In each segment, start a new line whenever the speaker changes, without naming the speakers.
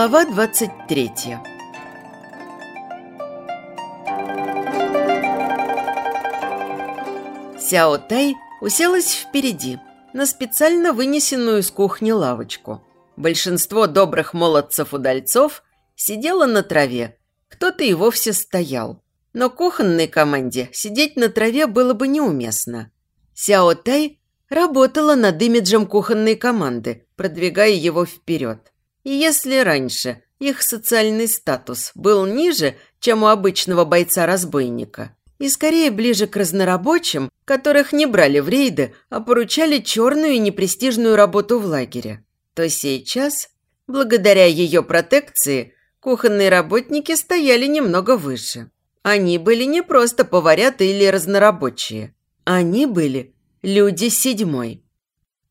Глава 23 Сяо Тай уселась впереди, на специально вынесенную из кухни лавочку. Большинство добрых молодцев-удальцов сидело на траве, кто-то и вовсе стоял. Но кухонной команде сидеть на траве было бы неуместно. Сяо Тай работала над имиджем кухонной команды, продвигая его вперед. И если раньше их социальный статус был ниже, чем у обычного бойца-разбойника, и скорее ближе к разнорабочим, которых не брали в рейды, а поручали черную и непрестижную работу в лагере, то сейчас, благодаря ее протекции, кухонные работники стояли немного выше. Они были не просто поварята или разнорабочие. Они были люди седьмой.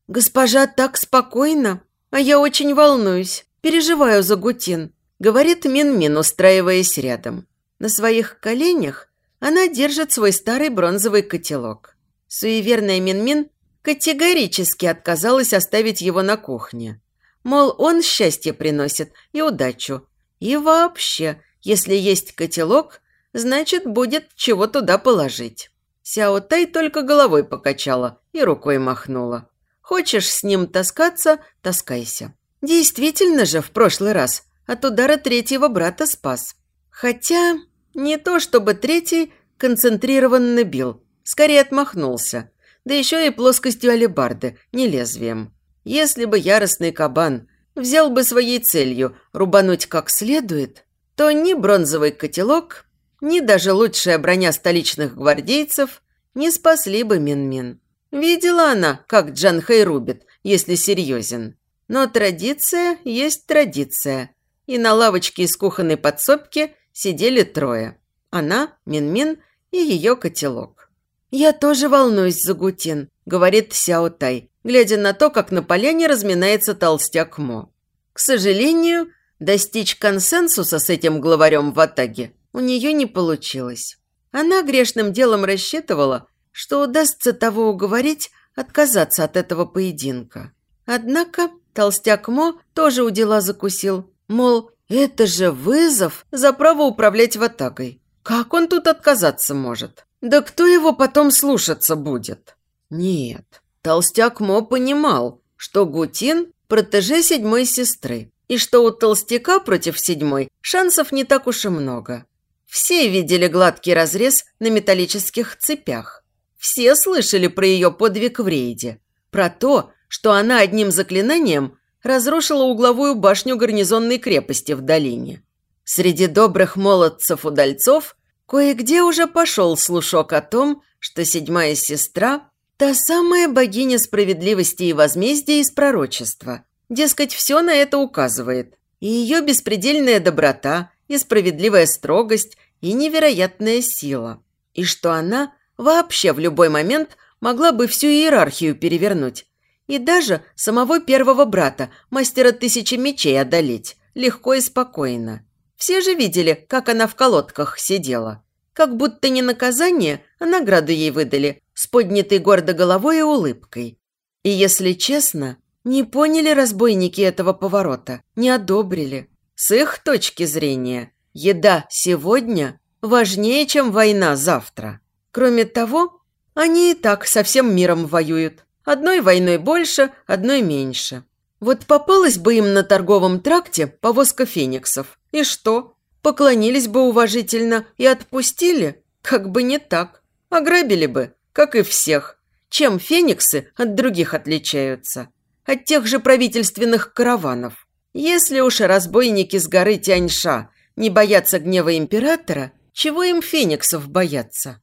«Госпожа так спокойно, а я очень волнуюсь, переживаю за Гутин», говорит Мин-Мин, устраиваясь рядом. На своих коленях она держит свой старый бронзовый котелок. Суеверная Мин-Мин категорически отказалась оставить его на кухне. Мол, он счастье приносит и удачу. И вообще, если есть котелок, значит, будет чего туда положить. Сяо Тай только головой покачала и рукой махнула. Хочешь с ним таскаться – таскайся. Действительно же, в прошлый раз от удара третьего брата спас. Хотя не то, чтобы третий концентрированно бил, скорее отмахнулся. Да еще и плоскостью алебарды, не лезвием. Если бы яростный кабан взял бы своей целью рубануть как следует, то ни бронзовый котелок, ни даже лучшая броня столичных гвардейцев не спасли бы Мин-Мин. Видела она, как Джан Хэй рубит, если серьезен. Но традиция есть традиция. И на лавочке из кухонной подсобки сидели трое. Она, Мин-Мин и ее котелок. «Я тоже волнуюсь за Гутин», – говорит Сяо Тай, глядя на то, как на поляне разминается толстяк Мо. К сожалению, достичь консенсуса с этим главарем в Атаге у нее не получилось. Она грешным делом рассчитывала, что удастся того уговорить отказаться от этого поединка. Однако толстяк Мо тоже у дела закусил, мол, это же вызов за право управлять Ватагой. Как он тут отказаться может? Да кто его потом слушаться будет? Нет, толстяк Мо понимал, что Гутин – протеже седьмой сестры, и что у толстяка против седьмой шансов не так уж и много. Все видели гладкий разрез на металлических цепях. Все слышали про ее подвиг в рейде. Про то, что она одним заклинанием разрушила угловую башню гарнизонной крепости в долине. Среди добрых молодцев-удальцов кое-где уже пошел слушок о том, что седьмая сестра – та самая богиня справедливости и возмездия из пророчества. Дескать, все на это указывает. И ее беспредельная доброта, и справедливая строгость, и невероятная сила. И что она вообще в любой момент могла бы всю иерархию перевернуть. И даже самого первого брата, мастера тысячи мечей, одолеть. Легко и спокойно. Все же видели, как она в колодках сидела. Как будто не наказание, а награду ей выдали, с поднятой гордо головой и улыбкой. И если честно, не поняли разбойники этого поворота, не одобрили. С их точки зрения, еда сегодня важнее, чем война завтра. Кроме того, они и так со всем миром воюют. Одной войной больше, одной меньше. Вот попалась бы им на торговом тракте повозка фениксов. И что? Поклонились бы уважительно и отпустили? Как бы не так. Ограбили бы, как и всех. Чем фениксы от других отличаются? От тех же правительственных караванов. Если уж разбойники с горы Тяньша не боятся гнева императора, чего им фениксов бояться?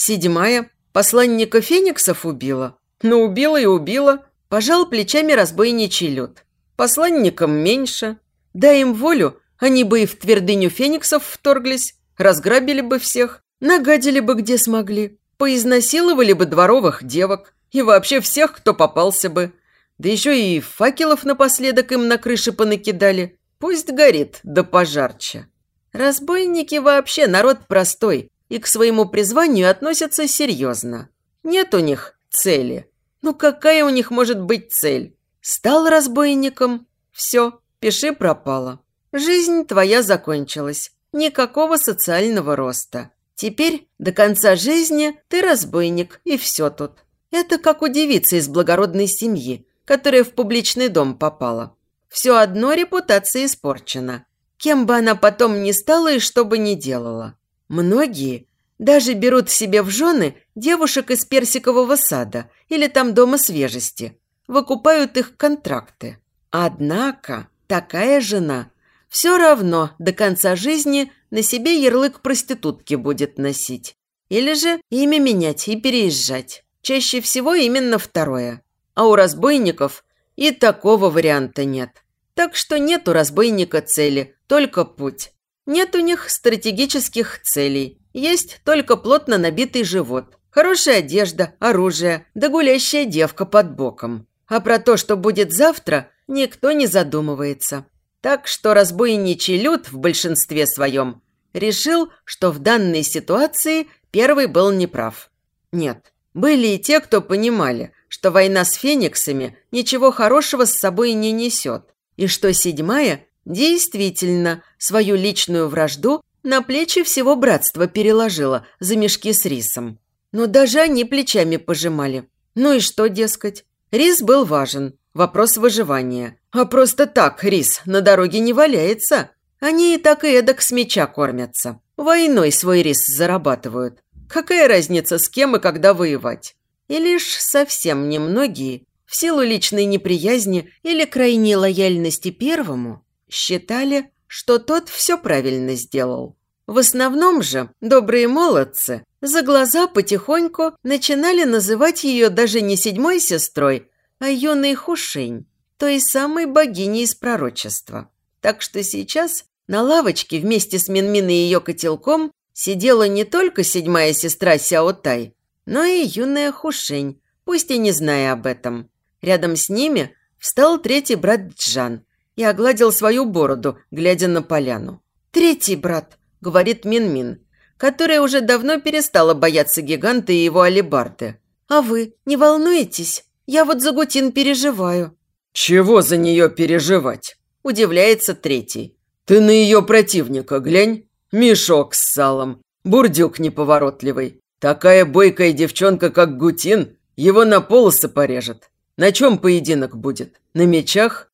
Седьмая посланника фениксов убила. Ну, убила и убила. Пожал плечами разбойничий люд. Посланникам меньше. Дай им волю, они бы и в твердыню фениксов вторглись, разграбили бы всех, нагадили бы где смогли, поизнасиловали бы дворовых девок и вообще всех, кто попался бы. Да еще и факелов напоследок им на крыше понакидали. Пусть горит, да пожарче. Разбойники вообще народ простой и к своему призванию относятся серьезно. Нет у них цели. Ну какая у них может быть цель? Стал разбойником – все, пиши пропало. Жизнь твоя закончилась. Никакого социального роста. Теперь до конца жизни ты разбойник, и все тут. Это как у девицы из благородной семьи, которая в публичный дом попала. Все одно репутация испорчена. Кем бы она потом ни стала и что бы ни делала. Многие даже берут себе в жены девушек из персикового сада или там дома свежести. Выкупают их контракты. Однако такая жена все равно до конца жизни на себе ярлык проститутки будет носить. Или же имя менять и переезжать. Чаще всего именно второе. А у разбойников и такого варианта нет. Так что нет у разбойника цели, только путь. Нет у них стратегических целей. Есть только плотно набитый живот, хорошая одежда, оружие, да гулящая девка под боком. А про то, что будет завтра, никто не задумывается. Так что разбойничий люд в большинстве своем решил, что в данной ситуации первый был неправ. Нет, были и те, кто понимали, что война с фениксами ничего хорошего с собой не несет, и что седьмая действительно свою личную вражду на плечи всего братства переложила за мешки с рисом. Но даже они плечами пожимали. Ну и что, дескать? Рис был важен, вопрос выживания. А просто так рис на дороге не валяется. Они и так и эдак с меча кормятся. Войной свой рис зарабатывают. Какая разница, с кем и когда воевать? И лишь совсем немногие, в силу личной неприязни или крайней лояльности первому, считали, что тот все правильно сделал. В основном же добрые молодцы за глаза потихоньку начинали называть ее даже не седьмой сестрой, а юной Хушень, той самой богиней из пророчества. Так что сейчас на лавочке вместе с Минмин и ее котелком сидела не только седьмая сестра Сяо Тай, но и юная Хушень, пусть и не зная об этом. Рядом с ними встал третий брат Джан и огладил свою бороду, глядя на поляну. «Третий брат», – говорит Минмин, которая уже давно перестала бояться гиганта и его алибарды. «А вы не волнуетесь? Я вот за Гутин переживаю».
«Чего за нее переживать?» – удивляется третий. «Ты на ее противника глянь. Мешок с салом. Бурдюк неповоротливый. Такая бойкая девчонка, как Гутин, его на полосы порежет. На чем поединок будет? На мечах?»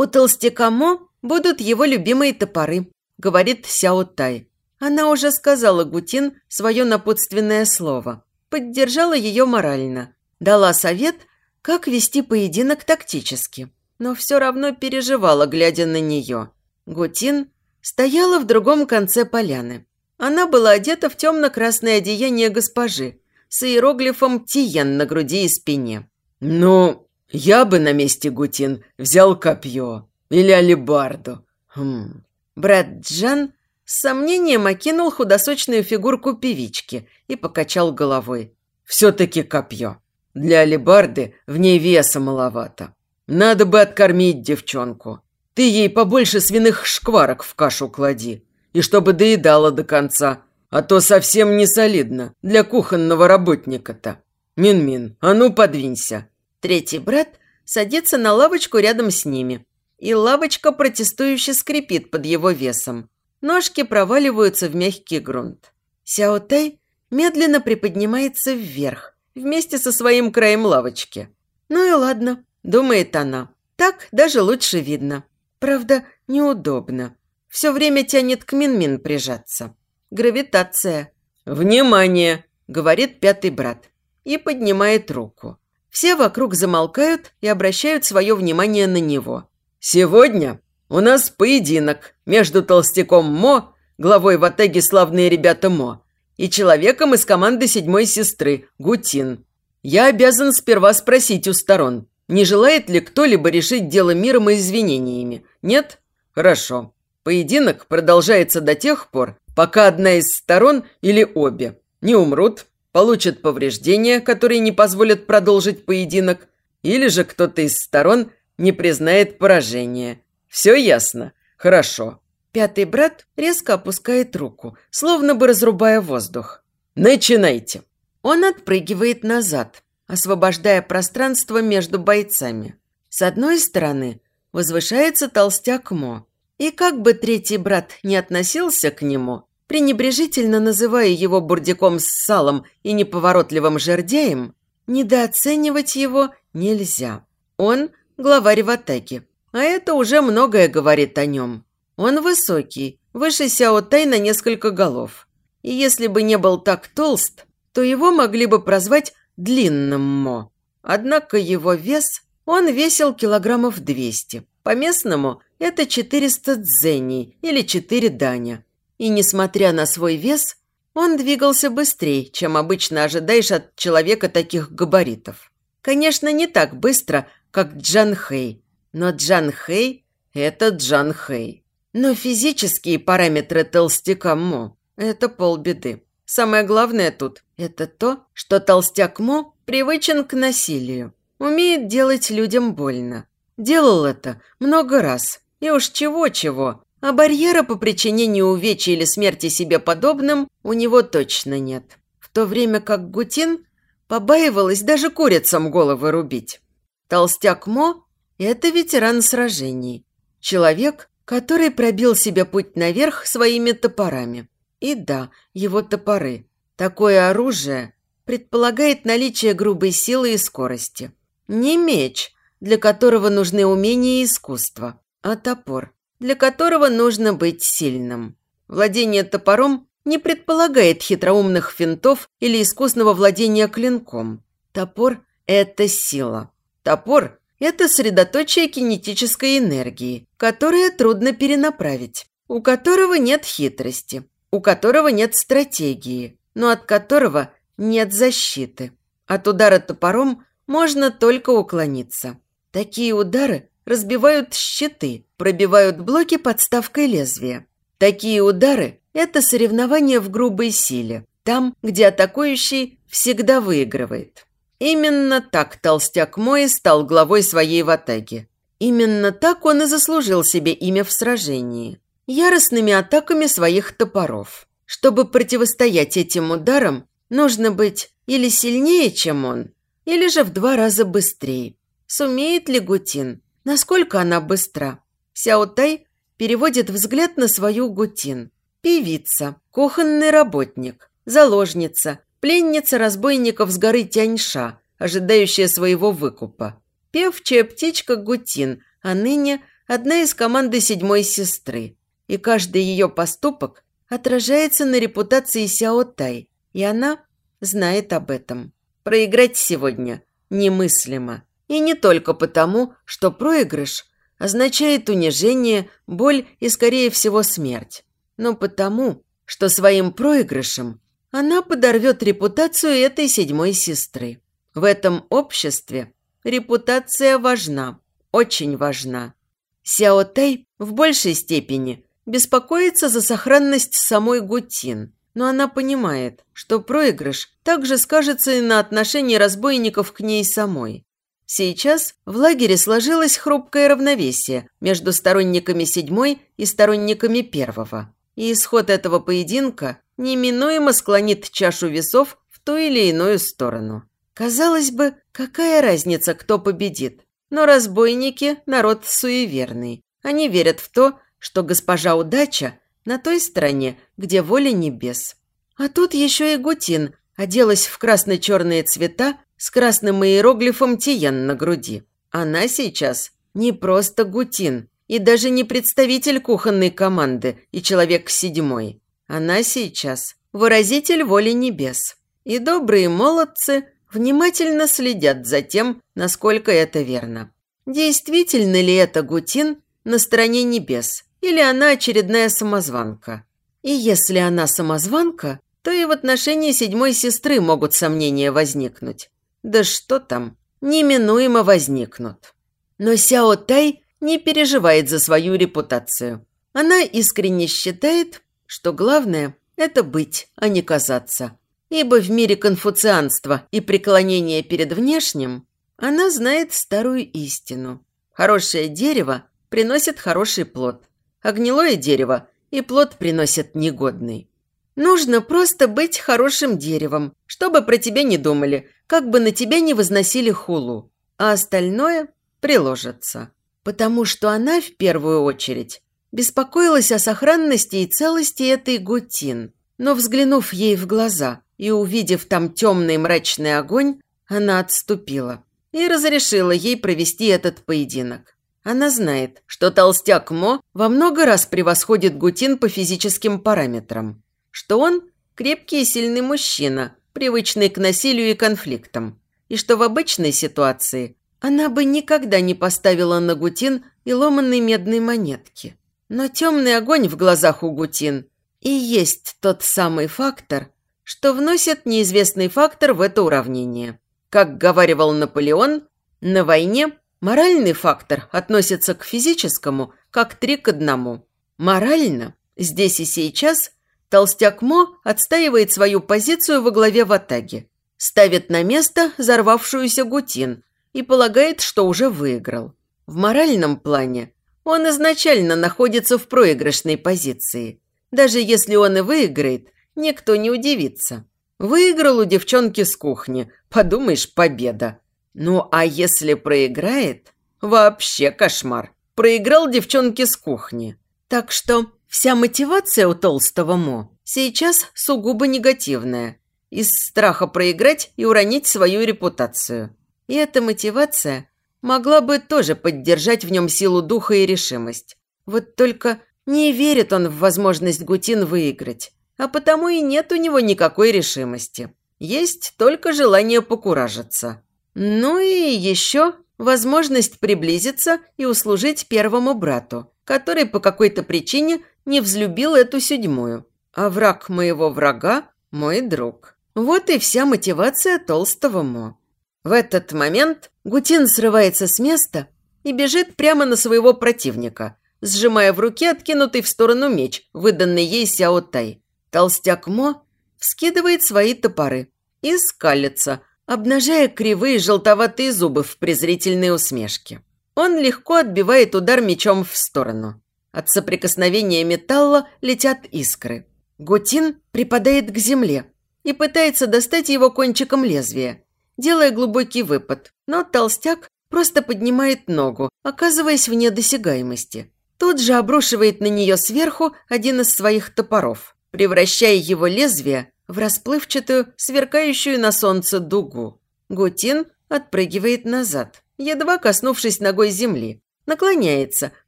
«У толстяка Мо будут его любимые топоры», – говорит Сяо Тай. Она уже сказала Гутин свое напутственное слово. Поддержала ее морально. Дала совет, как вести поединок тактически. Но все равно переживала, глядя на нее. Гутин стояла в другом конце поляны. Она была одета в темно-красное одеяние госпожи с иероглифом «Тиен» на груди и спине.
«Ну, я бы на месте Гутин взял копье или алебарду». Хм.
Брат Джан с сомнением окинул худосочную фигурку певички и покачал головой.
«Все-таки копье. Для алебарды в ней веса маловато. Надо бы откормить девчонку. Ты ей побольше свиных шкварок в кашу клади. И чтобы доедала до конца. А то совсем не солидно для кухонного работника-то. Мин-Мин, а ну подвинься.
Третий брат садится на лавочку рядом с ними. И лавочка протестующе скрипит под его весом. Ножки проваливаются в мягкий грунт. Сяо Тай медленно приподнимается вверх, вместе со своим краем лавочки. «Ну и ладно», – думает она. «Так даже лучше видно. Правда, неудобно. Все время тянет к Мин-Мин прижаться. Гравитация.
«Внимание!»
– говорит пятый брат. И поднимает руку. Все вокруг замолкают и обращают свое внимание на него.
«Сегодня у нас поединок между толстяком Мо, главой в Атеге славные ребята Мо, и человеком из команды седьмой сестры Гутин. Я обязан сперва спросить у сторон, не желает ли кто-либо решить дело миром и извинениями? Нет? Хорошо. Поединок продолжается до тех пор, пока одна из сторон или обе не умрут, получат повреждения, которые не позволят продолжить поединок, или же кто-то из сторон не признает поражение. Все ясно? Хорошо.
Пятый брат резко опускает руку, словно бы разрубая воздух.
«Начинайте!»
Он отпрыгивает назад, освобождая пространство между бойцами. С одной стороны возвышается толстяк Мо, И как бы третий брат не относился к нему, пренебрежительно называя его бурдяком с салом и неповоротливым жердяем, недооценивать его нельзя. Он – главарь в атаке, а это уже многое говорит о нем. Он высокий, выше Сяо Тай на несколько голов. И если бы не был так толст, то его могли бы прозвать длинным Мо. Однако его вес, он весил килограммов 200. По-местному это 400 дзеней или 4 даня. И несмотря на свой вес, он двигался быстрее, чем обычно ожидаешь от человека таких габаритов. Конечно, не так быстро, как Джан Хэй, но Джан Хэй – это Джан Хэй. Но физические параметры толстяка Мо – это полбеды. Самое главное тут – это то, что толстяк Мо привычен к насилию, умеет делать людям больно. Делал это много раз, и уж чего-чего, а барьера по причинению увечья или смерти себе подобным у него точно нет. В то время как Гутин побаивалась даже курицам головы рубить. Толстяк Мо – это ветеран сражений. Человек, который пробил себе путь наверх своими топорами. И да, его топоры. Такое оружие предполагает наличие грубой силы и скорости. Не меч, для которого нужны умения и искусство, а топор, для которого нужно быть сильным. Владение топором не предполагает хитроумных финтов или искусного владения клинком. Топор – это сила. Топор это средоточие кинетической энергии, которое трудно перенаправить, у которого нет хитрости, у которого нет стратегии, но от которого нет защиты. От удара топором можно только уклониться. Такие удары разбивают щиты, пробивают блоки подставкой лезвия. Такие удары – это соревнование в грубой силе, там, где атакующий всегда выигрывает. Именно так толстяк Мой стал главой своей ватаги. Именно так он и заслужил себе имя в сражении. Яростными атаками своих топоров. Чтобы противостоять этим ударам, нужно быть или сильнее, чем он, или же в два раза быстрее. Сумеет ли Гутин? Насколько она быстра? Сяо Тай переводит взгляд на свою Гутин. Певица, кухонный работник, заложница, Пленница разбойников с горы Тяньша, ожидающая своего выкупа. Певчая птичка Гутин, а ныне одна из команды седьмой сестры. И каждый ее поступок отражается на репутации Сяо Тай, и она знает об этом. Проиграть сегодня немыслимо. И не только потому, что проигрыш означает унижение, боль и, скорее всего, смерть, но потому, что своим проигрышем она подорвет репутацию этой седьмой сестры. В этом обществе репутация важна, очень важна. Сяо Тай в большей степени беспокоится за сохранность самой Гутин, но она понимает, что проигрыш также скажется и на отношении разбойников к ней самой. Сейчас в лагере сложилось хрупкое равновесие между сторонниками седьмой и сторонниками первого. И исход этого поединка неминуемо склонит чашу весов в ту или иную сторону. Казалось бы, какая разница, кто победит? Но разбойники – народ суеверный. Они верят в то, что госпожа удача на той стороне, где воля небес. А тут еще и Гутин оделась в красно-черные цвета с красным иероглифом Тиен на груди. Она сейчас не просто Гутин и даже не представитель кухонной команды и человек седьмой. Она сейчас выразитель воли небес. И добрые молодцы внимательно следят за тем, насколько это верно. Действительно ли это Гутин на стороне небес, или она очередная самозванка? И если она самозванка, то и в отношении седьмой сестры могут сомнения возникнуть. Да что там, неминуемо возникнут. Но Сяо Тай не переживает за свою репутацию. Она искренне считает, что главное – это быть, а не казаться. Ибо в мире конфуцианства и преклонения перед внешним она знает старую истину. Хорошее дерево приносит хороший плод, а гнилое дерево и плод приносит негодный. Нужно просто быть хорошим деревом, чтобы про тебя не думали, как бы на тебя не возносили хулу, а остальное приложится. Потому что она в первую очередь беспокоилась о сохранности и целости этой Гутин. Но, взглянув ей в глаза и увидев там темный мрачный огонь, она отступила и разрешила ей провести этот поединок. Она знает, что толстяк Мо во много раз превосходит Гутин по физическим параметрам, что он крепкий и сильный мужчина, привычный к насилию и конфликтам, и что в обычной ситуации она бы никогда не поставила на Гутин и ломанной медной монетки. Но темный огонь в глазах у Гутин и есть тот самый фактор, что вносит неизвестный фактор в это уравнение. Как говаривал Наполеон, на войне моральный фактор относится к физическому как три к одному. Морально, здесь и сейчас, толстяк Мо отстаивает свою позицию во главе ватаги, ставит на место взорвавшуюся Гутин и полагает, что уже выиграл. В моральном плане он изначально находится в проигрышной позиции. Даже если он и выиграет, никто не удивится. Выиграл у девчонки с кухни, подумаешь, победа. Ну, а если проиграет, вообще кошмар. Проиграл девчонке с кухни. Так что вся мотивация у толстого Мо сейчас сугубо негативная. Из страха проиграть и уронить свою репутацию. И эта мотивация могла бы тоже поддержать в нем силу духа и решимость. Вот только не верит он в возможность Гутин выиграть, а потому и нет у него никакой решимости. Есть только желание покуражиться. Ну и еще возможность приблизиться и услужить первому брату, который по какой-то причине не взлюбил эту седьмую. А враг моего врага – мой друг. Вот и вся мотивация толстого Мо. В этот момент Гутин срывается с места и бежит прямо на своего противника, сжимая в руке откинутый в сторону меч, выданный ей Сяо Тай. Толстяк Мо вскидывает свои топоры и скалится, обнажая кривые желтоватые зубы в презрительной усмешке. Он легко отбивает удар мечом в сторону. От соприкосновения металла летят искры. Гутин припадает к земле и пытается достать его кончиком лезвия, делая глубокий выпад, но толстяк просто поднимает ногу, оказываясь вне досягаемости. Тут же обрушивает на нее сверху один из своих топоров, превращая его лезвие в расплывчатую, сверкающую на солнце дугу. Гутин отпрыгивает назад, едва коснувшись ногой земли, наклоняется,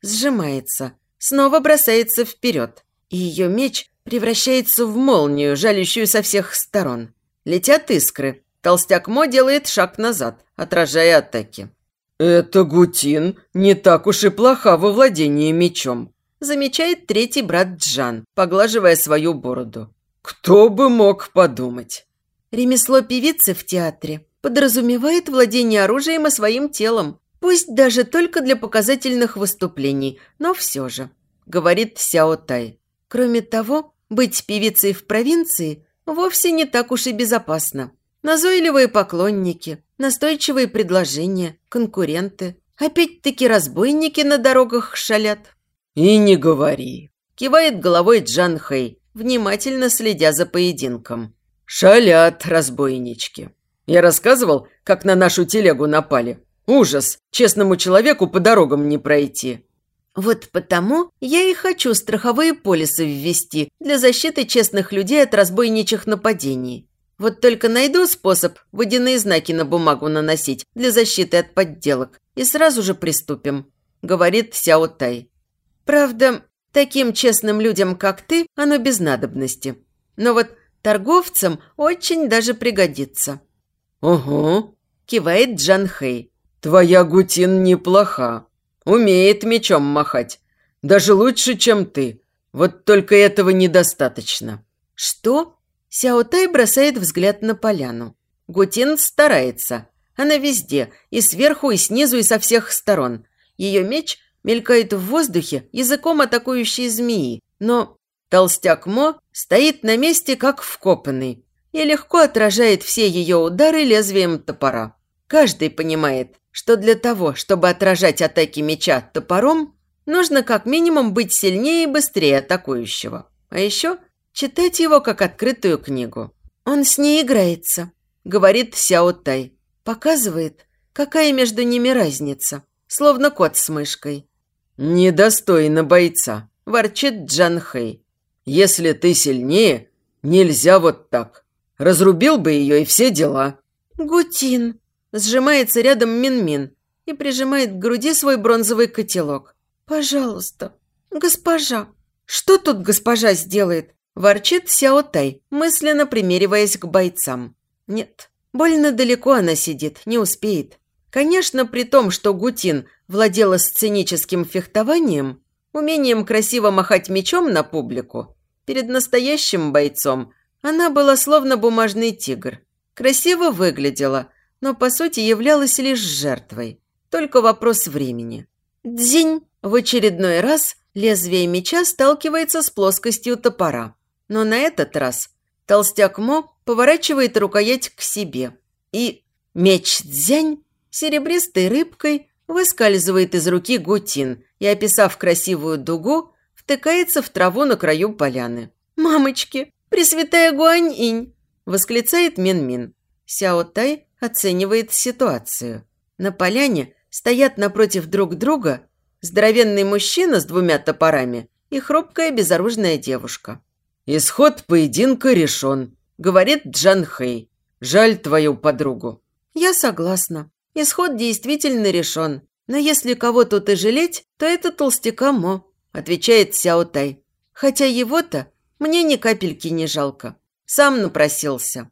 сжимается, снова бросается вперед, и ее меч превращается в молнию, жалящую со всех сторон. Летят искры, Толстяк Мо делает шаг назад, отражая атаки.
«Это Гутин не так уж и плоха во владении мечом»,
замечает третий брат Джан, поглаживая свою бороду.
«Кто бы мог подумать?»
Ремесло певицы в театре подразумевает владение оружием и своим телом, пусть даже только для показательных выступлений, но все же, говорит Сяо Тай. Кроме того, быть певицей в провинции вовсе не так уж и безопасно. Назойливые поклонники, настойчивые предложения, конкуренты. Опять-таки разбойники на дорогах шалят.
«И не говори», –
кивает головой Джан Хэй, внимательно следя за поединком.
«Шалят разбойнички. Я рассказывал, как на нашу телегу напали. Ужас! Честному человеку по дорогам не пройти».
Вот потому я и хочу страховые полисы ввести для защиты честных людей от разбойничьих нападений. Вот только найду способ водяные знаки на бумагу наносить для защиты от подделок, и сразу же приступим», – говорит Сяо Тай. «Правда, таким честным людям, как ты, оно без надобности. Но вот торговцам очень даже пригодится».
«Угу», –
кивает Джан Хэй.
«Твоя Гутин неплоха. Умеет мечом махать. Даже лучше, чем ты. Вот только этого недостаточно».
«Что?» Сяо Тай бросает взгляд на поляну. Гутин старается. Она везде, и сверху, и снизу, и со всех сторон. Ее меч мелькает в воздухе языком атакующей змеи, но толстяк Мо стоит на месте, как вкопанный, и легко отражает все ее удары лезвием топора. Каждый понимает, что для того, чтобы отражать атаки меча топором, нужно как минимум быть сильнее и быстрее атакующего. А еще – читать его как открытую книгу. «Он с ней играется», – говорит Сяо Тай. Показывает, какая между ними разница, словно кот с мышкой.
«Недостойно бойца»,
ворчит Джан Хэй.
«Если ты сильнее, нельзя вот так. Разрубил бы ее и все дела».
«Гутин!» – сжимается рядом Мин-Мин и прижимает к груди свой бронзовый котелок. «Пожалуйста, госпожа!» «Что тут госпожа сделает?» – ворчит Сяо Тай, мысленно примериваясь к бойцам. «Нет, больно далеко она сидит, не успеет. Конечно, при том, что Гутин владела сценическим фехтованием, умением красиво махать мечом на публику, перед настоящим бойцом она была словно бумажный тигр. Красиво выглядела, но по сути являлась лишь жертвой. Только вопрос времени. Дзинь! В очередной раз лезвие меча сталкивается с плоскостью топора. Но на этот раз толстяк Мо поворачивает рукоять к себе. И меч Дзянь серебристой рыбкой выскальзывает из руки Гутин и, описав красивую дугу, втыкается в траву на краю поляны. «Мамочки, Пресвятая Гуань-инь!» – восклицает Мин-Мин. Сяо Тай оценивает ситуацию. На поляне стоят напротив друг друга здоровенный мужчина с двумя топорами и хрупкая безоружная девушка.
«Исход поединка решен», – говорит Джан Хэй. «Жаль твою подругу».
«Я согласна. Исход действительно решен. Но если кого тут и жалеть, то это толстяка Мо», – отвечает Сяо Тай. «Хотя его-то мне ни капельки не жалко. Сам напросился».